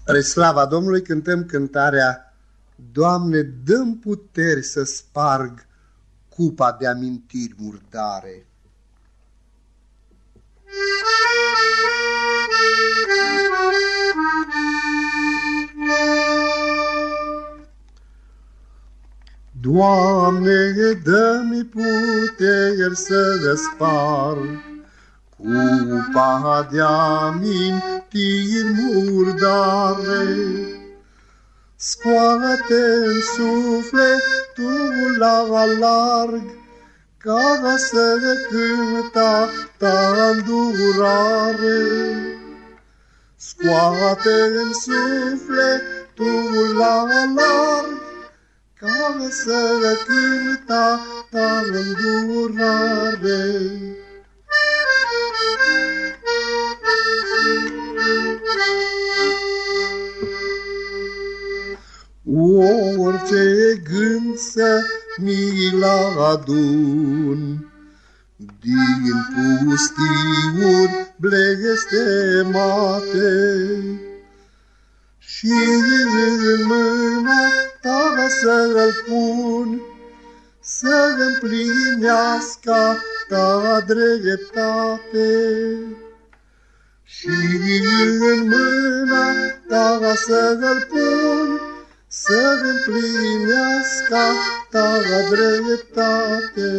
Spre slava Domnului cântăm cântarea Doamne, dăm puteri să sparg cupa de amintiri murdare. Doamne, dă-mi puteri să sparg cupa de amintiri murdare. Scoate-n sufletul la larg, ca să cânta ta îndurare. Scoate-n sufletul la larg, ca să cânta Orice gând să mi-l adun, Din pustiuri blestemate, Și în mâna ta să-l pun, Să împlinească ta dreptate. Și în mâna ta să-l pun, să împlinească ta dreptate.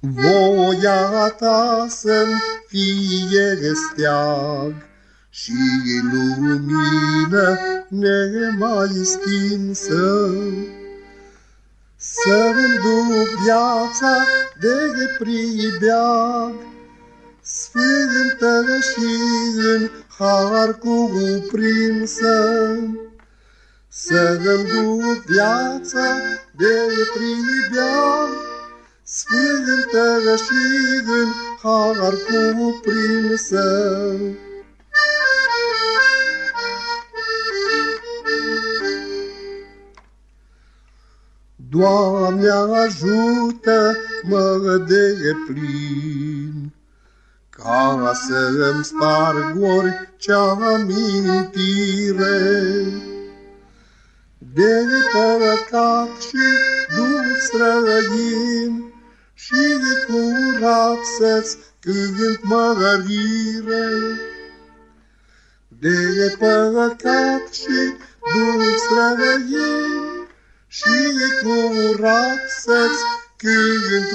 Voia ta să-mi fie steag și lumină nemai stinsă, să-mi duc viața de pribeag, sfântă și în har cuprinsă, să-mi duc viața de pribia, sfântă și în har cuprinsă. Doamne, ajută-mă de plin, ca să-mi sparg orice amintire de păcat și duh străin și curat să-ți cânt mărire. De păcat și duh străin și curat să-ți cânt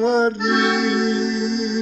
mărire.